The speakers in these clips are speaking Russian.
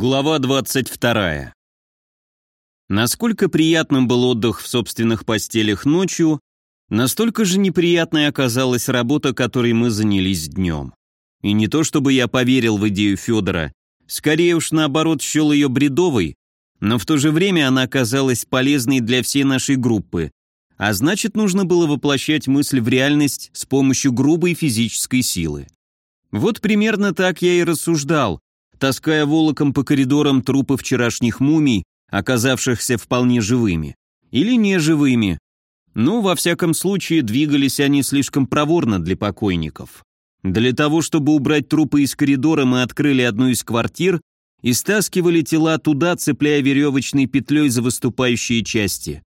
Глава 22. Насколько приятным был отдых в собственных постелях ночью, настолько же неприятной оказалась работа, которой мы занялись днем. И не то чтобы я поверил в идею Федора, скорее уж наоборот счел ее бредовой, но в то же время она оказалась полезной для всей нашей группы, а значит нужно было воплощать мысль в реальность с помощью грубой физической силы. Вот примерно так я и рассуждал, таская волоком по коридорам трупы вчерашних мумий, оказавшихся вполне живыми. Или неживыми. Ну, во всяком случае, двигались они слишком проворно для покойников. Для того, чтобы убрать трупы из коридора, мы открыли одну из квартир и стаскивали тела туда, цепляя веревочной петлей за выступающие части.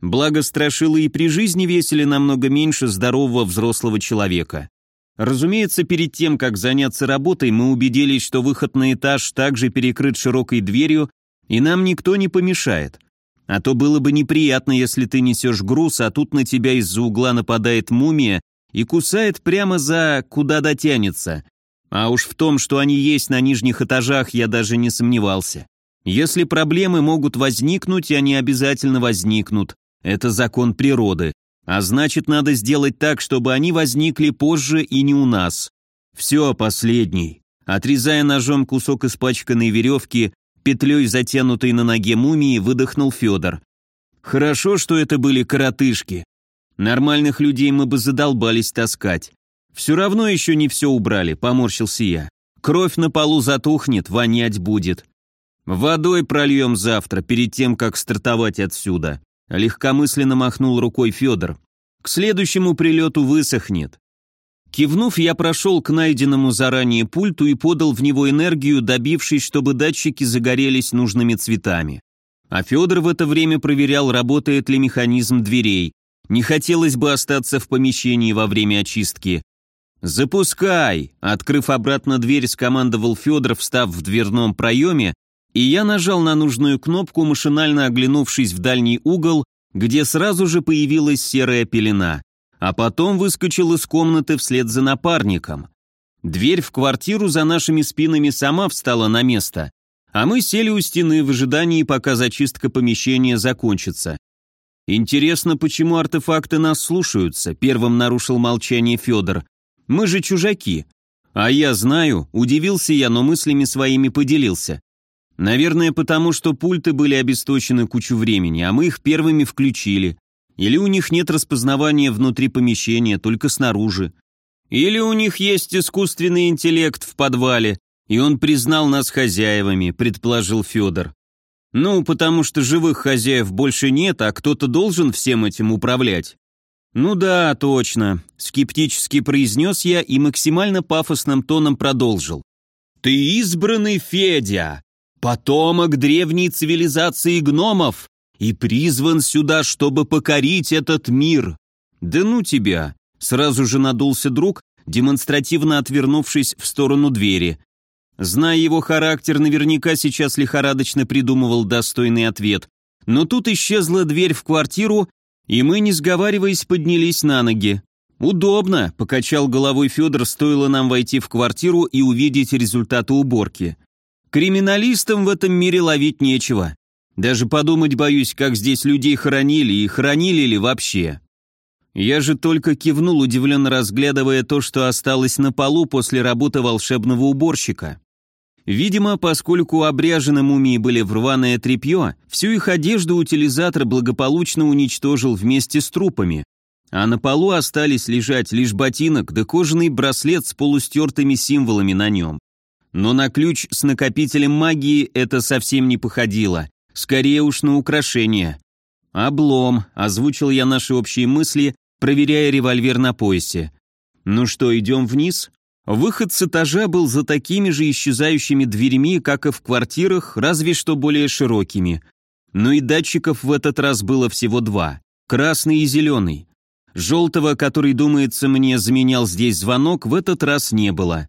Благо, страшилы и при жизни весили намного меньше здорового взрослого человека. Разумеется, перед тем, как заняться работой, мы убедились, что выход на этаж также перекрыт широкой дверью, и нам никто не помешает. А то было бы неприятно, если ты несешь груз, а тут на тебя из-за угла нападает мумия и кусает прямо за куда дотянется. А уж в том, что они есть на нижних этажах, я даже не сомневался. Если проблемы могут возникнуть, они обязательно возникнут. Это закон природы. А значит, надо сделать так, чтобы они возникли позже и не у нас. Все, последний. Отрезая ножом кусок испачканной веревки, петлей затянутой на ноге мумии, выдохнул Федор. Хорошо, что это были коротышки. Нормальных людей мы бы задолбались таскать. Все равно еще не все убрали, поморщился я. Кровь на полу затухнет, вонять будет. Водой прольем завтра, перед тем, как стартовать отсюда. Легкомысленно махнул рукой Федор. К следующему прилету высохнет. Кивнув, я прошел к найденному заранее пульту и подал в него энергию, добившись, чтобы датчики загорелись нужными цветами. А Федор в это время проверял, работает ли механизм дверей. Не хотелось бы остаться в помещении во время очистки. «Запускай!» Открыв обратно дверь, скомандовал Федор, встав в дверном проеме и я нажал на нужную кнопку, машинально оглянувшись в дальний угол, где сразу же появилась серая пелена, а потом выскочил из комнаты вслед за напарником. Дверь в квартиру за нашими спинами сама встала на место, а мы сели у стены в ожидании, пока зачистка помещения закончится. «Интересно, почему артефакты нас слушаются?» — первым нарушил молчание Федор. «Мы же чужаки». «А я знаю», — удивился я, но мыслями своими поделился. Наверное, потому что пульты были обесточены кучу времени, а мы их первыми включили. Или у них нет распознавания внутри помещения, только снаружи. Или у них есть искусственный интеллект в подвале, и он признал нас хозяевами, предположил Федор. Ну, потому что живых хозяев больше нет, а кто-то должен всем этим управлять. Ну да, точно, скептически произнес я и максимально пафосным тоном продолжил. Ты избранный Федя, потомок древней цивилизации гномов и призван сюда, чтобы покорить этот мир. Да ну тебя!» Сразу же надулся друг, демонстративно отвернувшись в сторону двери. Зная его характер, наверняка сейчас лихорадочно придумывал достойный ответ. Но тут исчезла дверь в квартиру, и мы, не сговариваясь, поднялись на ноги. «Удобно», — покачал головой Федор, стоило нам войти в квартиру и увидеть результаты уборки. Криминалистам в этом мире ловить нечего. Даже подумать боюсь, как здесь людей хоронили и хоронили ли вообще. Я же только кивнул, удивленно разглядывая то, что осталось на полу после работы волшебного уборщика. Видимо, поскольку обряжены мумии были в рваное тряпье, всю их одежду утилизатор благополучно уничтожил вместе с трупами, а на полу остались лежать лишь ботинок да кожаный браслет с полустертыми символами на нем. Но на ключ с накопителем магии это совсем не походило. Скорее уж на украшение. «Облом», — озвучил я наши общие мысли, проверяя револьвер на поясе. «Ну что, идем вниз?» Выход с этажа был за такими же исчезающими дверьми, как и в квартирах, разве что более широкими. Но и датчиков в этот раз было всего два. Красный и зеленый. Желтого, который, думается, мне заменял здесь звонок, в этот раз не было.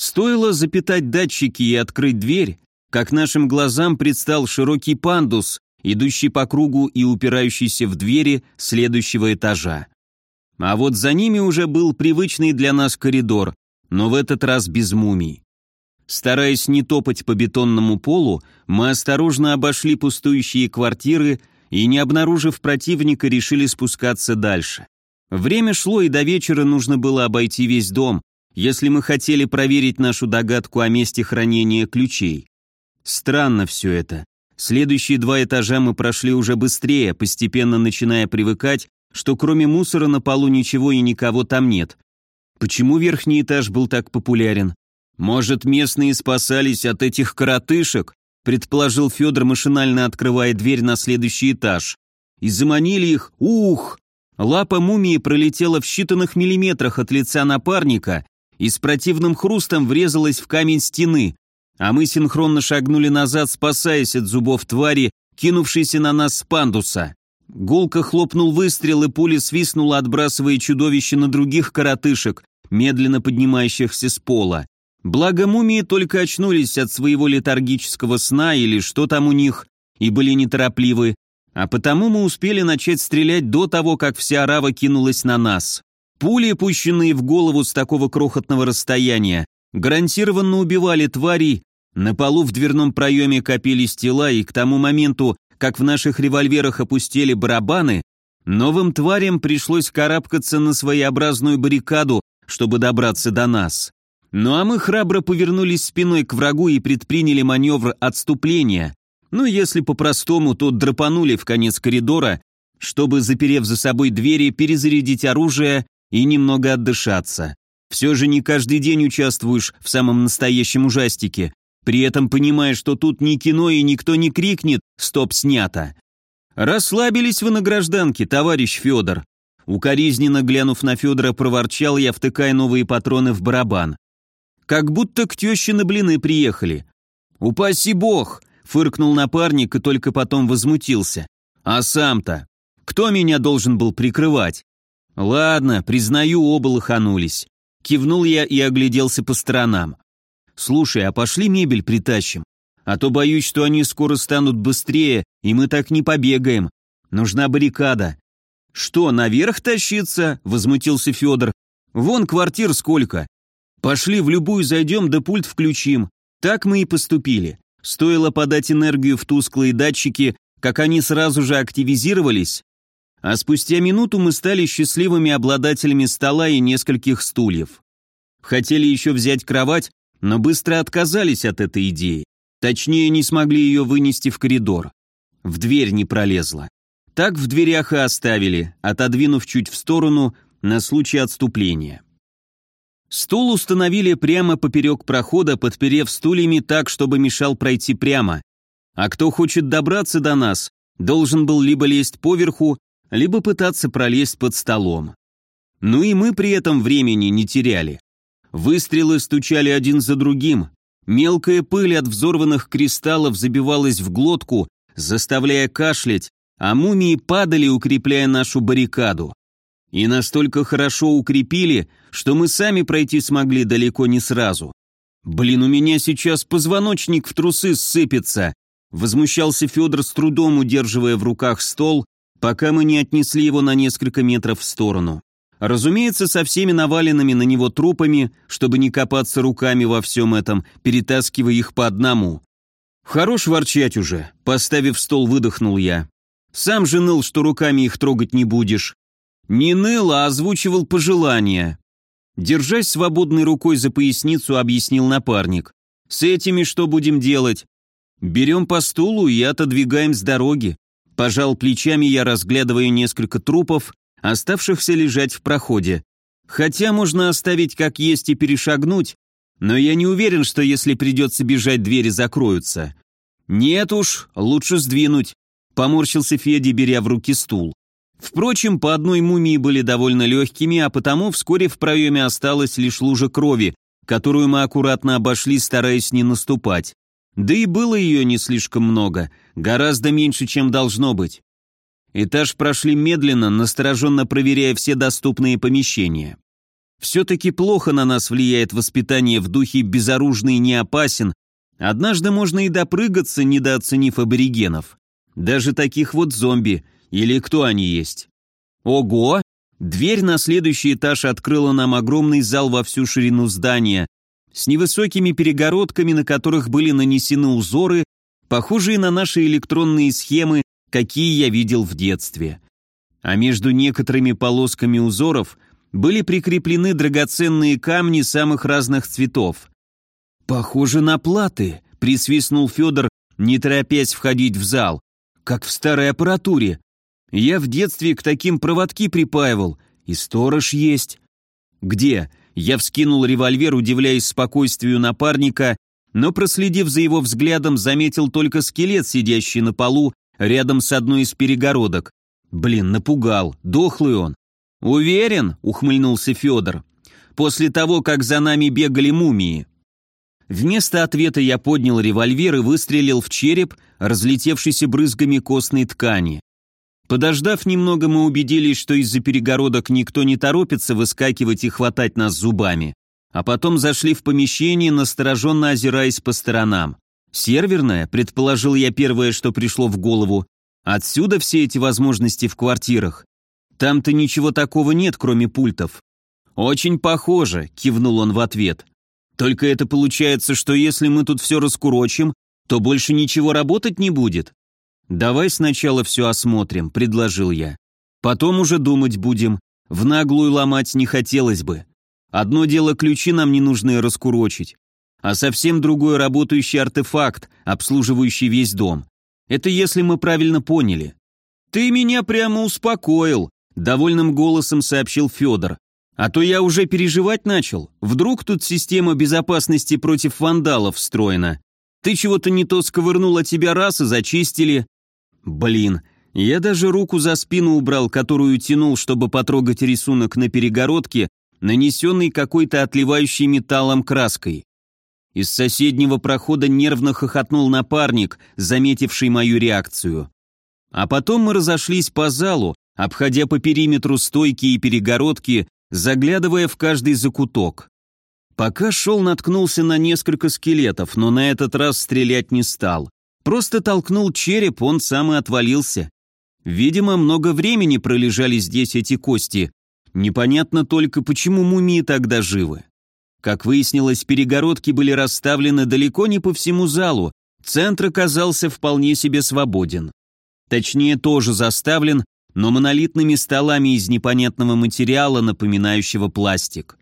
Стоило запитать датчики и открыть дверь, как нашим глазам предстал широкий пандус, идущий по кругу и упирающийся в двери следующего этажа. А вот за ними уже был привычный для нас коридор, но в этот раз без мумий. Стараясь не топать по бетонному полу, мы осторожно обошли пустующие квартиры и, не обнаружив противника, решили спускаться дальше. Время шло, и до вечера нужно было обойти весь дом, если мы хотели проверить нашу догадку о месте хранения ключей. Странно все это. Следующие два этажа мы прошли уже быстрее, постепенно начиная привыкать, что кроме мусора на полу ничего и никого там нет. Почему верхний этаж был так популярен? Может, местные спасались от этих коротышек? Предположил Федор, машинально открывая дверь на следующий этаж. И заманили их, ух! Лапа мумии пролетела в считанных миллиметрах от лица напарника и с противным хрустом врезалась в камень стены, а мы синхронно шагнули назад, спасаясь от зубов твари, кинувшейся на нас с пандуса. Гулко хлопнул выстрел, и пуля свистнула, отбрасывая чудовище на других коротышек, медленно поднимающихся с пола. Благо мумии только очнулись от своего летаргического сна или что там у них, и были неторопливы, а потому мы успели начать стрелять до того, как вся арава кинулась на нас. Пули, пущенные в голову с такого крохотного расстояния, гарантированно убивали тварей, на полу в дверном проеме копились тела, и к тому моменту, как в наших револьверах опустили барабаны, новым тварям пришлось карабкаться на своеобразную баррикаду, чтобы добраться до нас. Ну а мы храбро повернулись спиной к врагу и предприняли маневр отступления. Ну, если по-простому, то драпанули в конец коридора, чтобы, заперев за собой двери, перезарядить оружие и немного отдышаться. Все же не каждый день участвуешь в самом настоящем ужастике, при этом понимая, что тут не кино и никто не крикнет «Стоп, снято!». «Расслабились вы на гражданке, товарищ Федор!» Укоризненно глянув на Федора, проворчал я, втыкая новые патроны в барабан. Как будто к теще на блины приехали. «Упаси бог!» — фыркнул напарник и только потом возмутился. «А сам-то? Кто меня должен был прикрывать?» «Ладно, признаю, оба лоханулись». Кивнул я и огляделся по сторонам. «Слушай, а пошли мебель притащим? А то боюсь, что они скоро станут быстрее, и мы так не побегаем. Нужна баррикада». «Что, наверх тащиться?» — возмутился Федор. «Вон квартир сколько. Пошли в любую зайдем да пульт включим. Так мы и поступили. Стоило подать энергию в тусклые датчики, как они сразу же активизировались, а спустя минуту мы стали счастливыми обладателями стола и нескольких стульев. Хотели еще взять кровать, но быстро отказались от этой идеи. Точнее, не смогли ее вынести в коридор. В дверь не пролезла. Так в дверях и оставили, отодвинув чуть в сторону на случай отступления. Стул установили прямо поперек прохода, подперев стульями так, чтобы мешал пройти прямо. А кто хочет добраться до нас, должен был либо лезть поверху, либо пытаться пролезть под столом. Ну и мы при этом времени не теряли. Выстрелы стучали один за другим, мелкая пыль от взорванных кристаллов забивалась в глотку, заставляя кашлять, а мумии падали, укрепляя нашу баррикаду. И настолько хорошо укрепили, что мы сами пройти смогли далеко не сразу. «Блин, у меня сейчас позвоночник в трусы ссыпется», возмущался Федор с трудом, удерживая в руках стол, пока мы не отнесли его на несколько метров в сторону. Разумеется, со всеми наваленными на него трупами, чтобы не копаться руками во всем этом, перетаскивая их по одному. «Хорош ворчать уже», — поставив стол, выдохнул я. «Сам же ныл, что руками их трогать не будешь. Не ныл, а озвучивал пожелания. Держась свободной рукой за поясницу, объяснил напарник. «С этими что будем делать?» «Берем по стулу и отодвигаем с дороги». Пожал плечами я, разглядывая несколько трупов, оставшихся лежать в проходе. Хотя можно оставить как есть и перешагнуть, но я не уверен, что если придется бежать, двери закроются. «Нет уж, лучше сдвинуть», — поморщился Федя, беря в руки стул. Впрочем, по одной мумии были довольно легкими, а потому вскоре в проеме осталась лишь лужа крови, которую мы аккуратно обошли, стараясь не наступать. Да и было ее не слишком много, гораздо меньше, чем должно быть. Этаж прошли медленно, настороженно проверяя все доступные помещения. Все-таки плохо на нас влияет воспитание в духе «безоружный не опасен», однажды можно и допрыгаться, недооценив аборигенов. Даже таких вот зомби – или кто они есть? Ого! Дверь на следующий этаж открыла нам огромный зал во всю ширину здания, с невысокими перегородками, на которых были нанесены узоры, похожие на наши электронные схемы, какие я видел в детстве. А между некоторыми полосками узоров были прикреплены драгоценные камни самых разных цветов. «Похоже на платы», — присвистнул Федор, не торопясь входить в зал, как в старой аппаратуре. Я в детстве к таким проводки припаивал, и сторож есть. «Где?» Я вскинул револьвер, удивляясь спокойствию напарника, но, проследив за его взглядом, заметил только скелет, сидящий на полу, рядом с одной из перегородок. Блин, напугал, дохлый он. «Уверен?» — ухмыльнулся Федор. «После того, как за нами бегали мумии». Вместо ответа я поднял револьвер и выстрелил в череп, разлетевшийся брызгами костной ткани. Подождав немного, мы убедились, что из-за перегородок никто не торопится выскакивать и хватать нас зубами. А потом зашли в помещение, настороженно озираясь по сторонам. Серверная, предположил я первое, что пришло в голову. Отсюда все эти возможности в квартирах. Там-то ничего такого нет, кроме пультов. Очень похоже, кивнул он в ответ. Только это получается, что если мы тут все раскурочим, то больше ничего работать не будет. «Давай сначала все осмотрим», — предложил я. «Потом уже думать будем. В наглую ломать не хотелось бы. Одно дело ключи нам не нужно раскурочить, а совсем другой работающий артефакт, обслуживающий весь дом. Это если мы правильно поняли». «Ты меня прямо успокоил», — довольным голосом сообщил Федор. «А то я уже переживать начал. Вдруг тут система безопасности против вандалов встроена. Ты чего-то не то сковырнул, а тебя раз и зачистили. Блин, я даже руку за спину убрал, которую тянул, чтобы потрогать рисунок на перегородке, нанесенный какой-то отливающей металлом краской. Из соседнего прохода нервно хохотнул напарник, заметивший мою реакцию. А потом мы разошлись по залу, обходя по периметру стойки и перегородки, заглядывая в каждый закуток. Пока шел, наткнулся на несколько скелетов, но на этот раз стрелять не стал. Просто толкнул череп, он сам и отвалился. Видимо, много времени пролежали здесь эти кости. Непонятно только, почему мумии тогда живы. Как выяснилось, перегородки были расставлены далеко не по всему залу, центр оказался вполне себе свободен. Точнее, тоже заставлен, но монолитными столами из непонятного материала, напоминающего пластик.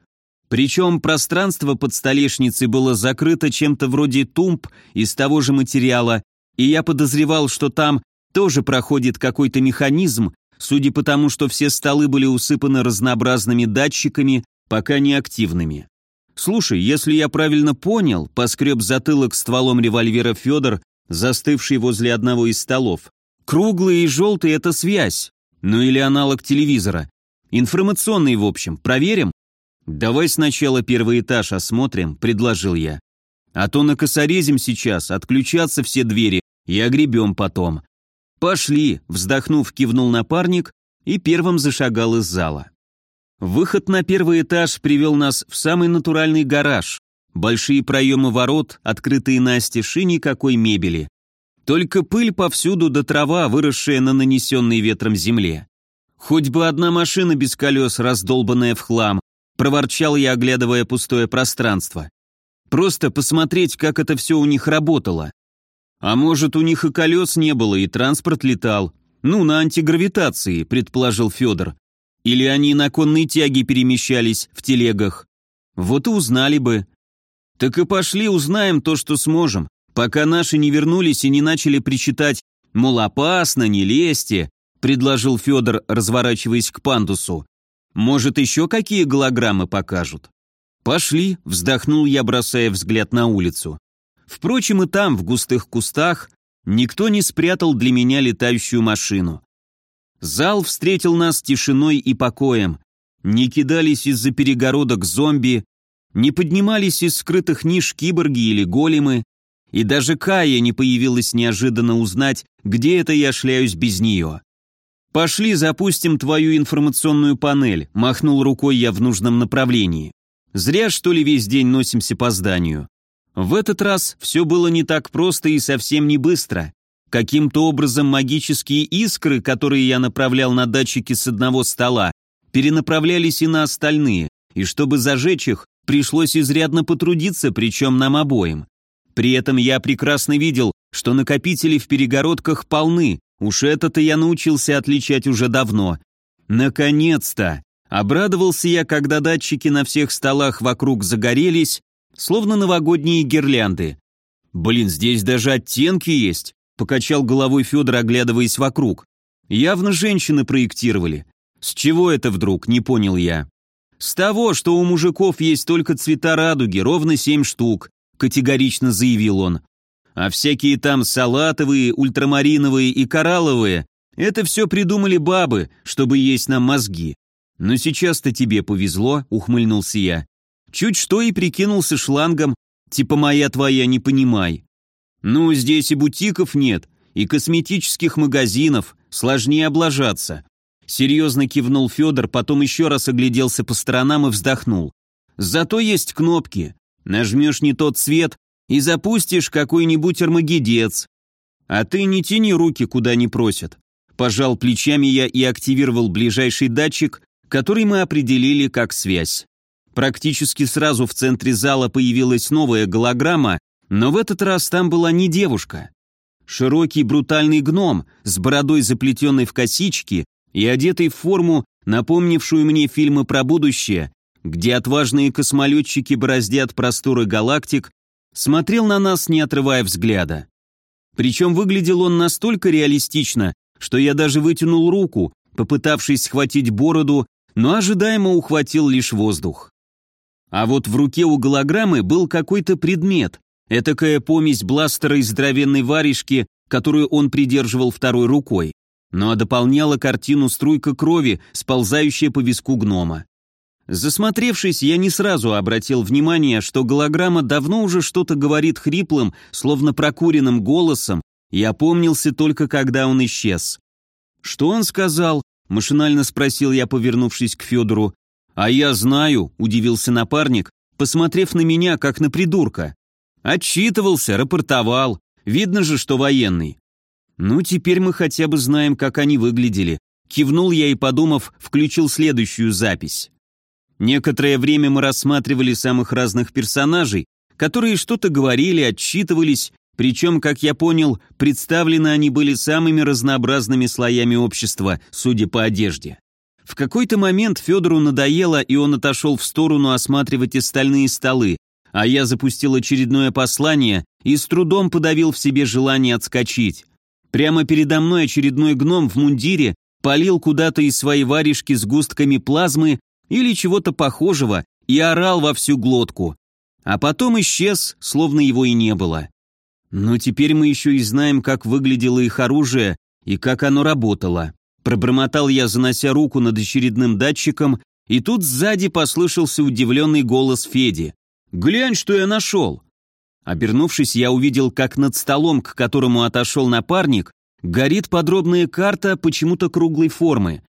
Причем пространство под столешницей было закрыто чем-то вроде тумб из того же материала, и я подозревал, что там тоже проходит какой-то механизм, судя по тому, что все столы были усыпаны разнообразными датчиками, пока не активными. «Слушай, если я правильно понял», — поскреб затылок стволом револьвера Федор, застывший возле одного из столов. «Круглый и желтый — это связь. Ну или аналог телевизора. Информационный, в общем. Проверим?» «Давай сначала первый этаж осмотрим», — предложил я. «А то накосорезим сейчас, отключатся все двери и огребем потом». «Пошли», — вздохнув, кивнул напарник и первым зашагал из зала. Выход на первый этаж привел нас в самый натуральный гараж. Большие проемы ворот, открытые настежь и никакой мебели. Только пыль повсюду да трава, выросшая на нанесенной ветром земле. Хоть бы одна машина без колес, раздолбанная в хлам, проворчал я, оглядывая пустое пространство. Просто посмотреть, как это все у них работало. А может, у них и колес не было, и транспорт летал. Ну, на антигравитации, предположил Федор. Или они на конной тяге перемещались в телегах. Вот и узнали бы. Так и пошли узнаем то, что сможем, пока наши не вернулись и не начали причитать, мол, опасно, не лезьте, предложил Федор, разворачиваясь к пандусу. Может, еще какие голограммы покажут? «Пошли», — вздохнул я, бросая взгляд на улицу. Впрочем, и там, в густых кустах, никто не спрятал для меня летающую машину. Зал встретил нас тишиной и покоем. Не кидались из-за перегородок зомби, не поднимались из скрытых ниш киборги или големы, и даже Кая не появилась неожиданно узнать, где это я шляюсь без нее. «Пошли запустим твою информационную панель», — махнул рукой я в нужном направлении. «Зря, что ли, весь день носимся по зданию». В этот раз все было не так просто и совсем не быстро. Каким-то образом магические искры, которые я направлял на датчики с одного стола, перенаправлялись и на остальные, и чтобы зажечь их, пришлось изрядно потрудиться, причем нам обоим. При этом я прекрасно видел, что накопители в перегородках полны, уж это-то я научился отличать уже давно. Наконец-то! Обрадовался я, когда датчики на всех столах вокруг загорелись, словно новогодние гирлянды. «Блин, здесь даже оттенки есть», — покачал головой Федор, оглядываясь вокруг. «Явно женщины проектировали. С чего это вдруг, не понял я». «С того, что у мужиков есть только цвета радуги, ровно семь штук», — категорично заявил он. «А всякие там салатовые, ультрамариновые и коралловые — это все придумали бабы, чтобы есть нам мозги. Но сейчас-то тебе повезло», — ухмыльнулся я. Чуть что и прикинулся шлангом, типа моя твоя, не понимай. Ну, здесь и бутиков нет, и косметических магазинов, сложнее облажаться. Серьезно кивнул Федор, потом еще раз огляделся по сторонам и вздохнул. Зато есть кнопки. Нажмешь не тот цвет и запустишь какой-нибудь армагедец. А ты не тяни руки, куда не просят. Пожал плечами я и активировал ближайший датчик, который мы определили как связь. Практически сразу в центре зала появилась новая голограмма, но в этот раз там была не девушка. Широкий брутальный гном с бородой заплетенной в косички и одетый в форму, напомнившую мне фильмы про будущее, где отважные космолетчики бороздят просторы галактик, смотрел на нас, не отрывая взгляда. Причем выглядел он настолько реалистично, что я даже вытянул руку, попытавшись схватить бороду, но ожидаемо ухватил лишь воздух. А вот в руке у голограммы был какой-то предмет, этакая помесь бластера из здоровенной варежки, которую он придерживал второй рукой. А дополняла картину струйка крови, сползающая по виску гнома. Засмотревшись, я не сразу обратил внимание, что голограмма давно уже что-то говорит хриплым, словно прокуренным голосом, и опомнился только когда он исчез. «Что он сказал?» – машинально спросил я, повернувшись к Федору. «А я знаю», — удивился напарник, посмотрев на меня, как на придурка. «Отчитывался, рапортовал. Видно же, что военный». «Ну, теперь мы хотя бы знаем, как они выглядели». Кивнул я и, подумав, включил следующую запись. Некоторое время мы рассматривали самых разных персонажей, которые что-то говорили, отчитывались, причем, как я понял, представлены они были самыми разнообразными слоями общества, судя по одежде. В какой-то момент Федору надоело, и он отошел в сторону осматривать остальные столы, а я запустил очередное послание и с трудом подавил в себе желание отскочить. Прямо передо мной очередной гном в мундире полил куда-то из своей варежки с густками плазмы или чего-то похожего и орал во всю глотку. А потом исчез, словно его и не было. Но теперь мы еще и знаем, как выглядело их оружие и как оно работало. Пробормотал я, занося руку над очередным датчиком, и тут сзади послышался удивленный голос Феди. «Глянь, что я нашел!» Обернувшись, я увидел, как над столом, к которому отошел напарник, горит подробная карта почему-то круглой формы.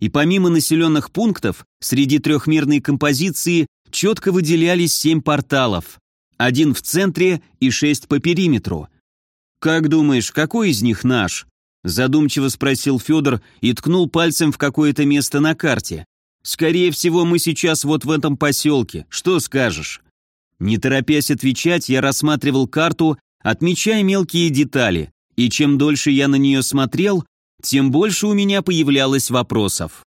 И помимо населенных пунктов, среди трехмерной композиции четко выделялись семь порталов. Один в центре и шесть по периметру. «Как думаешь, какой из них наш?» Задумчиво спросил Федор и ткнул пальцем в какое-то место на карте. «Скорее всего, мы сейчас вот в этом поселке. Что скажешь?» Не торопясь отвечать, я рассматривал карту, отмечая мелкие детали, и чем дольше я на нее смотрел, тем больше у меня появлялось вопросов.